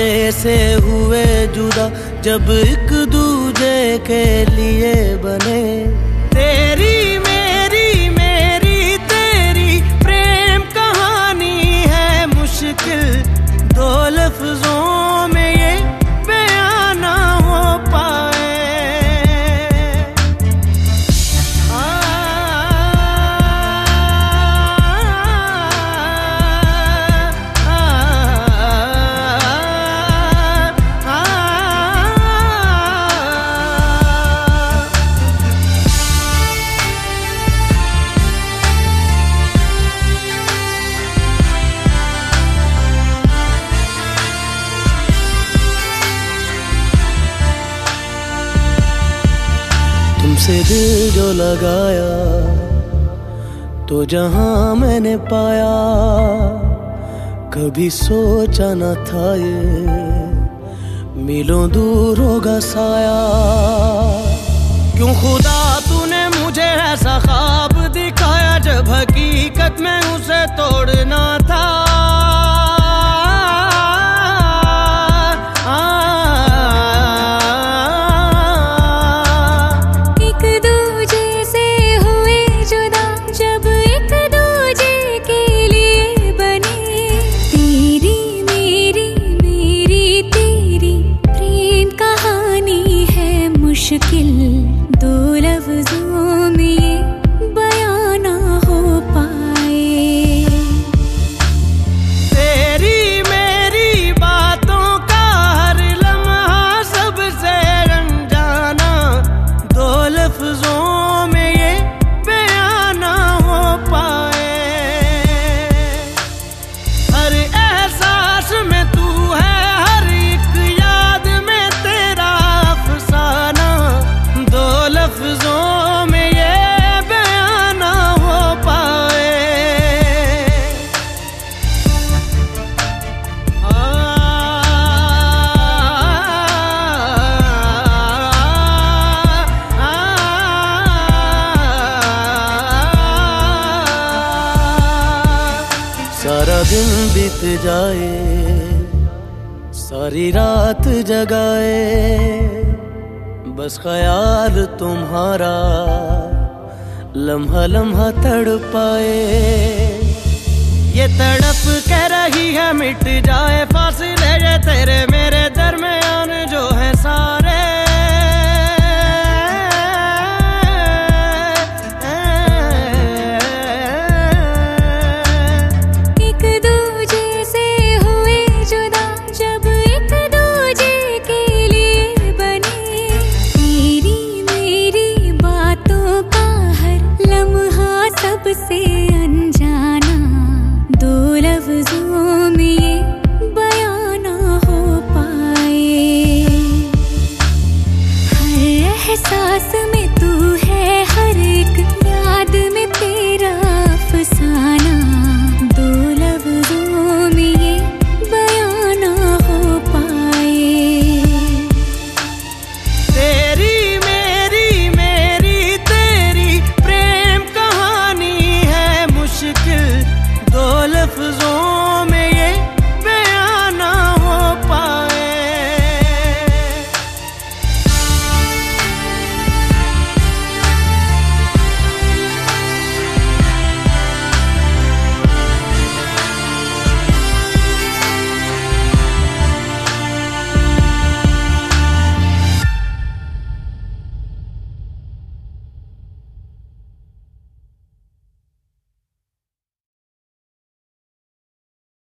दूजे से हुए जुदा जब एक दूजे के लिए बने। तुमसे दिल जो लगाया तो जहाँ मैंने पाया, कभी सोचा न था ये, मिलो दूर होगा साया। क्यों खुदा तूने मुझे ऐसा ख्वाब दिखाया दिन बीत जाए, सारी रात जगाए। बस ख्याल तुम्हारा, लम्हा लम्हा तड़ पाए ये तड़प कह रही है, मिट जाए।